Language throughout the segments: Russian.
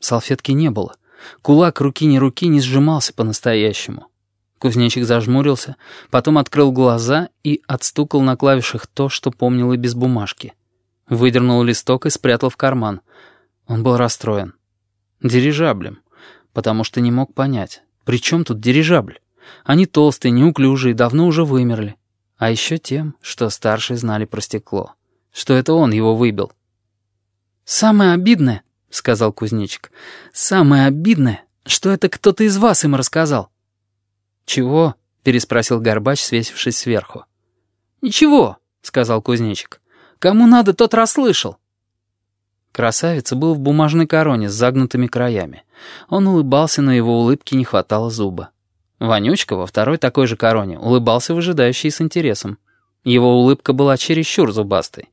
Салфетки не было. Кулак руки не руки не сжимался по-настоящему. Кузнечик зажмурился, потом открыл глаза и отстукал на клавишах то, что помнил и без бумажки. Выдернул листок и спрятал в карман. Он был расстроен. Дирижаблем. Потому что не мог понять, при чем тут дирижабль? Они толстые, неуклюжие, давно уже вымерли. А еще тем, что старшие знали про стекло. Что это он его выбил. «Самое обидное», — сказал кузнечик, — «самое обидное, что это кто-то из вас им рассказал». «Чего?» — переспросил Горбач, свесившись сверху. «Ничего», — сказал кузнечик. «Кому надо, тот расслышал». Красавица был в бумажной короне с загнутыми краями. Он улыбался, но его улыбки не хватало зуба. Вонючка во второй такой же короне улыбался выжидающий с интересом. Его улыбка была чересчур зубастой.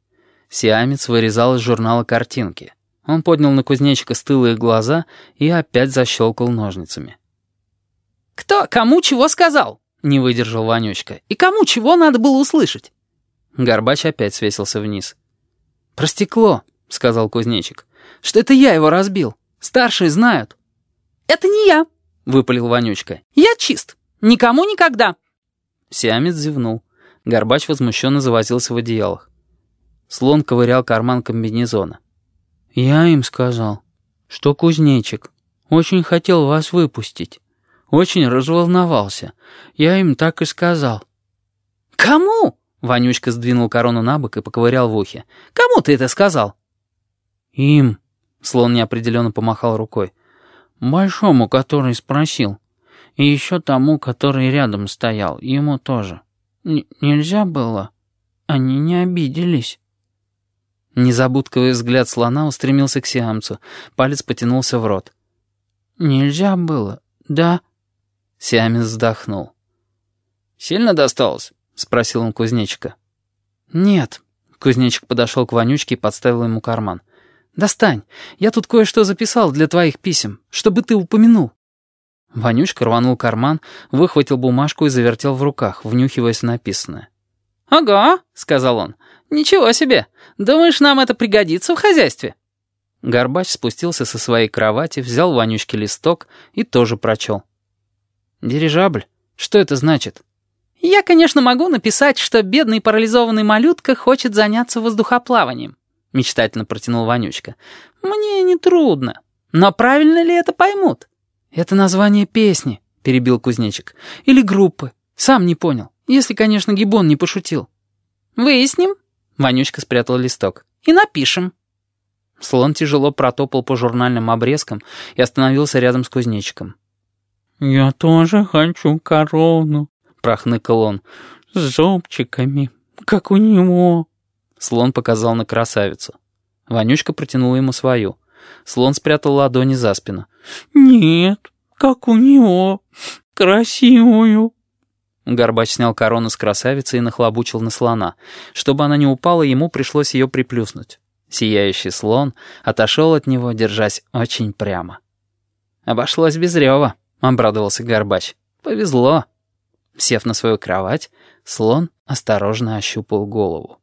Сиамец вырезал из журнала картинки. Он поднял на кузнечика стылые глаза и опять защелкал ножницами. «Кто кому чего сказал?» — не выдержал Вонючка. «И кому чего надо было услышать?» Горбач опять свесился вниз. «Про стекло», — сказал кузнечик. «Что это я его разбил. Старшие знают». «Это не я», — выпалил Вонючка. «Я чист. Никому никогда». Сиамец зевнул. Горбач возмущенно завозился в одеялах. Слон ковырял карман комбинезона. «Я им сказал, что кузнечик очень хотел вас выпустить. Очень разволновался. Я им так и сказал». «Кому?» — Вонючка сдвинул корону на бок и поковырял в ухе. «Кому ты это сказал?» «Им», — слон неопределенно помахал рукой. Большому, который спросил. И еще тому, который рядом стоял, ему тоже. Н нельзя было? Они не обиделись. Незабудковый взгляд слона устремился к сиамцу. Палец потянулся в рот. «Нельзя было, да?» Сиамец вздохнул. «Сильно досталось?» — спросил он кузнечика. «Нет». Кузнечик подошел к Вонючке и подставил ему карман. «Достань, я тут кое-что записал для твоих писем, чтобы ты упомянул». Вонючка рванул карман, выхватил бумажку и завертел в руках, внюхиваясь в написанное. «Ага», — сказал он, — «ничего себе. Думаешь, нам это пригодится в хозяйстве?» Горбач спустился со своей кровати, взял Вонючке листок и тоже прочел. «Дирижабль? Что это значит?» «Я, конечно, могу написать, что бедный парализованный малютка хочет заняться воздухоплаванием мечтательно протянул Вонючка. «Мне не трудно. Но правильно ли это поймут?» «Это название песни», — перебил кузнечик. «Или группы. Сам не понял. Если, конечно, Гибон не пошутил». «Выясним». Вонючка спрятал листок. «И напишем». Слон тяжело протопал по журнальным обрезкам и остановился рядом с кузнечиком. «Я тоже хочу корону», — прохныкал он, — «с зубчиками, как у него». Слон показал на красавицу. Вонючка протянула ему свою. Слон спрятал ладони за спину. «Нет, как у него. Красивую». Горбач снял корону с красавицы и нахлобучил на слона. Чтобы она не упала, ему пришлось ее приплюснуть. Сияющий слон отошел от него, держась очень прямо. «Обошлось без рева», — обрадовался Горбач. «Повезло». Сев на свою кровать, слон осторожно ощупал голову.